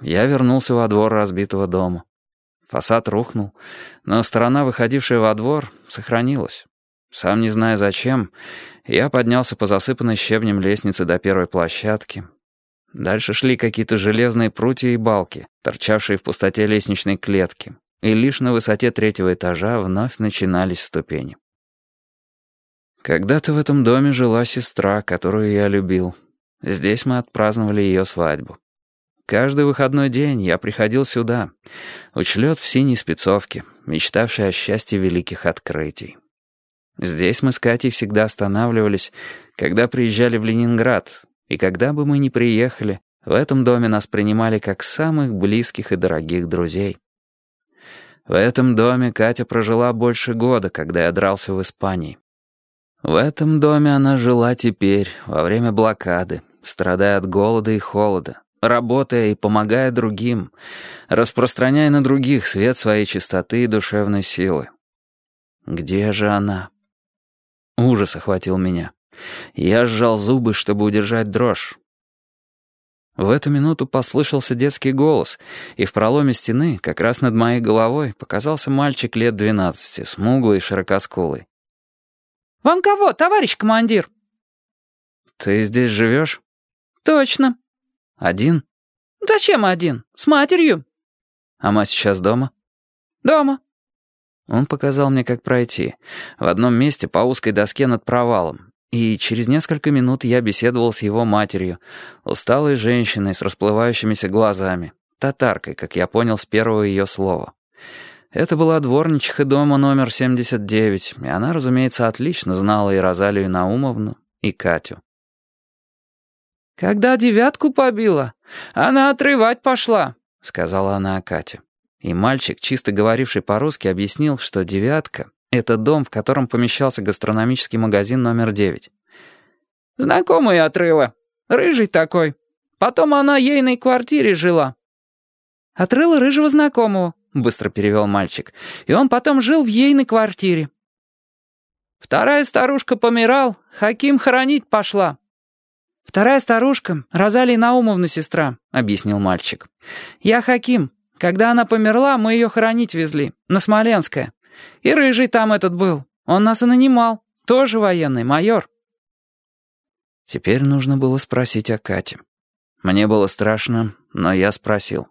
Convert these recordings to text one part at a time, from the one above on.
я вернулся во двор разбитого дома. Фасад рухнул, но сторона, выходившая во двор, сохранилась. Сам не зная зачем, я поднялся по засыпанной щебнем лестнице до первой площадки. Дальше шли какие-то железные прутья и балки, торчавшие в пустоте лестничной клетки, и лишь на высоте третьего этажа вновь начинались ступени. Когда-то в этом доме жила сестра, которую я любил. Здесь мы отпраздновали ее свадьбу. Каждый выходной день я приходил сюда, учлет в синей спецовке, мечтавший о счастье великих открытий. Здесь мы с Катей всегда останавливались, когда приезжали в Ленинград, и когда бы мы ни приехали, в этом доме нас принимали как самых близких и дорогих друзей. В этом доме Катя прожила больше года, когда я дрался в Испании. В этом доме она жила теперь, во время блокады, страдая от голода и холода, работая и помогая другим, распространяя на других свет своей чистоты и душевной силы. Где же она? Ужас охватил меня. Я сжал зубы, чтобы удержать дрожь. В эту минуту послышался детский голос, и в проломе стены, как раз над моей головой, показался мальчик лет двенадцати, смуглый и широкоскулый. «Вам кого, товарищ командир?» «Ты здесь живешь?» «Точно». «Один?» «Зачем один? С матерью». «А мать сейчас дома?» «Дома». Он показал мне, как пройти. В одном месте по узкой доске над провалом. И через несколько минут я беседовал с его матерью, усталой женщиной с расплывающимися глазами, татаркой, как я понял с первого ее слова. Это была дворничиха дома номер 79, и она, разумеется, отлично знала и Розалию Наумовну, и Катю. «Когда девятку побила, она отрывать пошла», — сказала она о Кате. И мальчик, чисто говоривший по-русски, объяснил, что «девятка» — это дом, в котором помещался гастрономический магазин номер девять. «Знакомый отрыла. Рыжий такой. Потом она ейной квартире жила». «Отрыла рыжего знакомого», — быстро перевел мальчик. «И он потом жил в ейной квартире». «Вторая старушка помирал, Хаким хоронить пошла». «Вторая старушка, Розалия Наумовна сестра», — объяснил мальчик. «Я Хаким. Когда она померла, мы ее хоронить везли, на Смоленское. И Рыжий там этот был. Он нас и нанимал. Тоже военный, майор». Теперь нужно было спросить о Кате. Мне было страшно, но я спросил.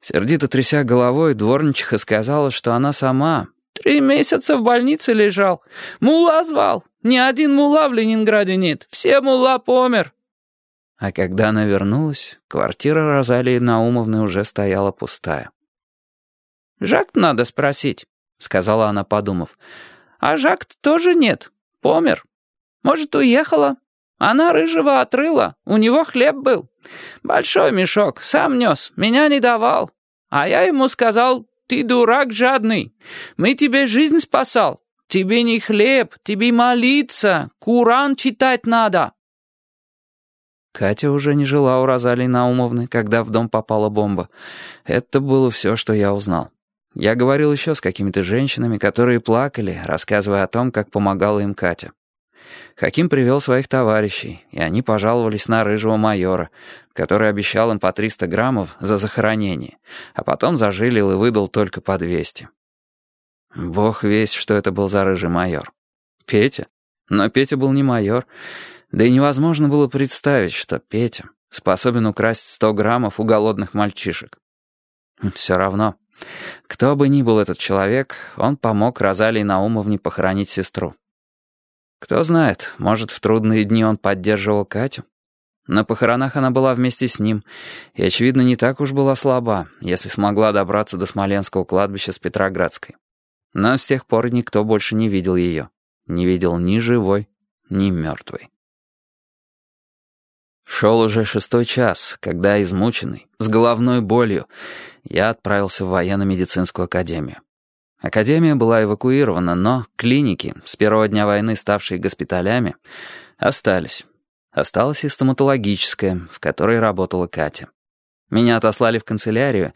Сердито тряся головой, дворничиха сказала, что она сама... «Три месяца в больнице лежал. Мула звал. Ни один мула в Ленинграде нет. Все мула помер». А когда она вернулась, квартира Розалии Наумовны уже стояла пустая. «Жак надо спросить», — сказала она, подумав. «А Жак тоже нет. Помер. Может, уехала? Она рыжего отрыла. У него хлеб был. Большой мешок. Сам нес. Меня не давал. А я ему сказал, ты дурак жадный. Мы тебе жизнь спасал. Тебе не хлеб, тебе молиться, Куран читать надо». Катя уже не жила у Розалии Наумовны, когда в дом попала бомба. Это было все, что я узнал. Я говорил еще с какими-то женщинами, которые плакали, рассказывая о том, как помогала им Катя. Хаким привел своих товарищей, и они пожаловались на рыжего майора, который обещал им по 300 граммов за захоронение, а потом зажилил и выдал только по 200. Бог весь, что это был за рыжий майор. Петя? Но Петя был не майор. Да и невозможно было представить, что Петя способен украсть 100 граммов у голодных мальчишек. Все равно. Кто бы ни был этот человек, он помог Розалии Наумовне похоронить сестру. Кто знает, может, в трудные дни он поддерживал Катю. На похоронах она была вместе с ним, и, очевидно, не так уж была слаба, если смогла добраться до Смоленского кладбища с Петроградской. Но с тех пор никто больше не видел ее. Не видел ни живой, ни мертвой. Шел уже шестой час, когда, измученный, с головной болью, я отправился в военно-медицинскую академию. Академия была эвакуирована, но клиники, с первого дня войны ставшие госпиталями, остались. Осталась и стоматологическая, в которой работала Катя. Меня отослали в канцелярию,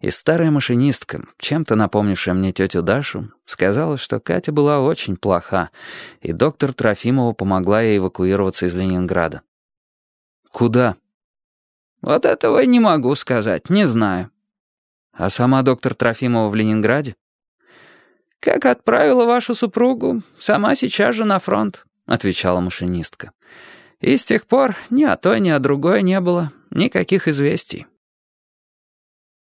и старая машинистка, чем-то напомнившая мне тетю Дашу, сказала, что Катя была очень плоха, и доктор Трофимова помогла ей эвакуироваться из Ленинграда. «Куда?» Вот этого не могу сказать, не знаю. А сама доктор Трофимова в Ленинграде? Как отправила вашу супругу, сама сейчас же на фронт, отвечала машинистка. И с тех пор ни о той, ни о другой не было никаких известий.